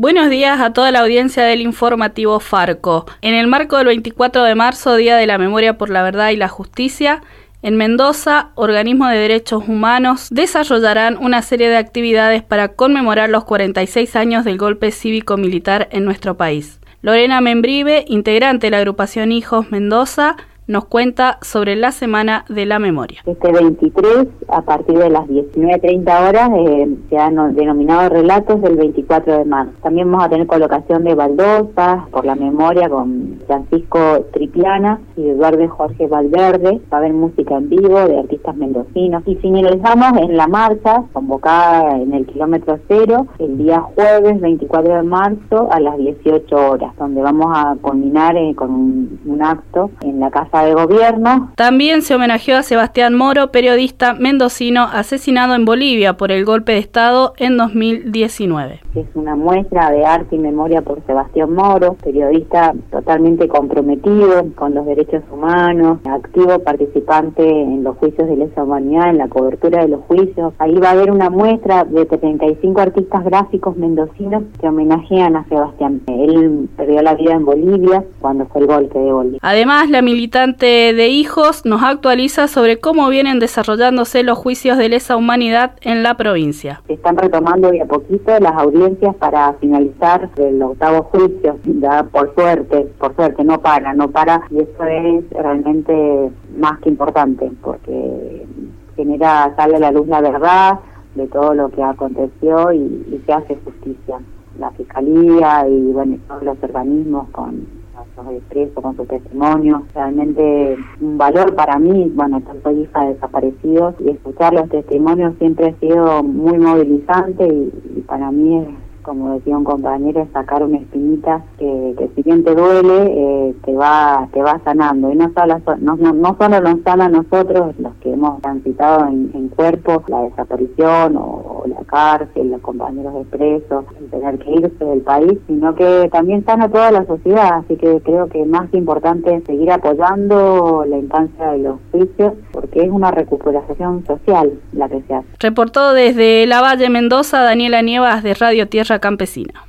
Buenos días a toda la audiencia del informativo Farco. En el marco del 24 de marzo, Día de la Memoria por la Verdad y la Justicia, en Mendoza, organismos de derechos humanos desarrollarán una serie de actividades para conmemorar los 46 años del golpe cívico-militar en nuestro país. Lorena Membrive, integrante de la agrupación Hijos Mendoza, nos cuenta sobre la Semana de la Memoria. Este 23, a partir de las 19.30 horas, eh, se han denominado relatos del 24 de marzo. También vamos a tener colocación de baldosas por la memoria con Francisco Tripiana y Eduardo Jorge Valverde. Va a haber música en vivo de artistas mendocinos. Y finalizamos en la marcha, convocada en el kilómetro cero, el día jueves 24 de marzo a las 18 horas, donde vamos a culminar eh, con un acto en la Casa de Gobierno. También se homenajeó a Sebastián Moro, periodista mendocino asesinado en Bolivia por el golpe de Estado en 2019. Es una muestra de arte y memoria por Sebastián Moro, periodista totalmente comprometido con los derechos humanos, activo participante en los juicios de lesa humanidad, en la cobertura de los juicios. Ahí va a haber una muestra de 35 artistas gráficos mendocinos que homenajean a Sebastián. Él perdió la vida en Bolivia cuando fue el golpe de Bolivia. Además, la militante de Hijos nos actualiza sobre cómo vienen desarrollándose los juicios de lesa humanidad en la provincia. Están retomando de a poquito las audiencias para finalizar el octavo juicio, ya por suerte, por suerte, no para, no para, y eso es realmente más que importante, porque genera, sale a la luz la verdad de todo lo que aconteció y, y se hace justicia. La Fiscalía y bueno, todos los organismos con los expreso con su testimonio. Realmente un valor para mí, bueno, soy hija de desaparecidos y escuchar los testimonios siempre ha sido muy movilizante y, para mí es como decía un compañero, es sacar una espinita que, que si bien te duele, eh, te va te va sanando. Y no solo, no, no, solo nos sana a nosotros, los que hemos transitado en, en cuerpo la desaparición o, la cárcel, compañeros de presos, el tener que irse del país, sino que también sana toda la sociedad. Así que creo que más importante es seguir apoyando la instancia de los juicios, porque es una recuperación social la que se hace. Reportó desde La Valle Mendoza Daniela Nievas de Radio Tierra campesina.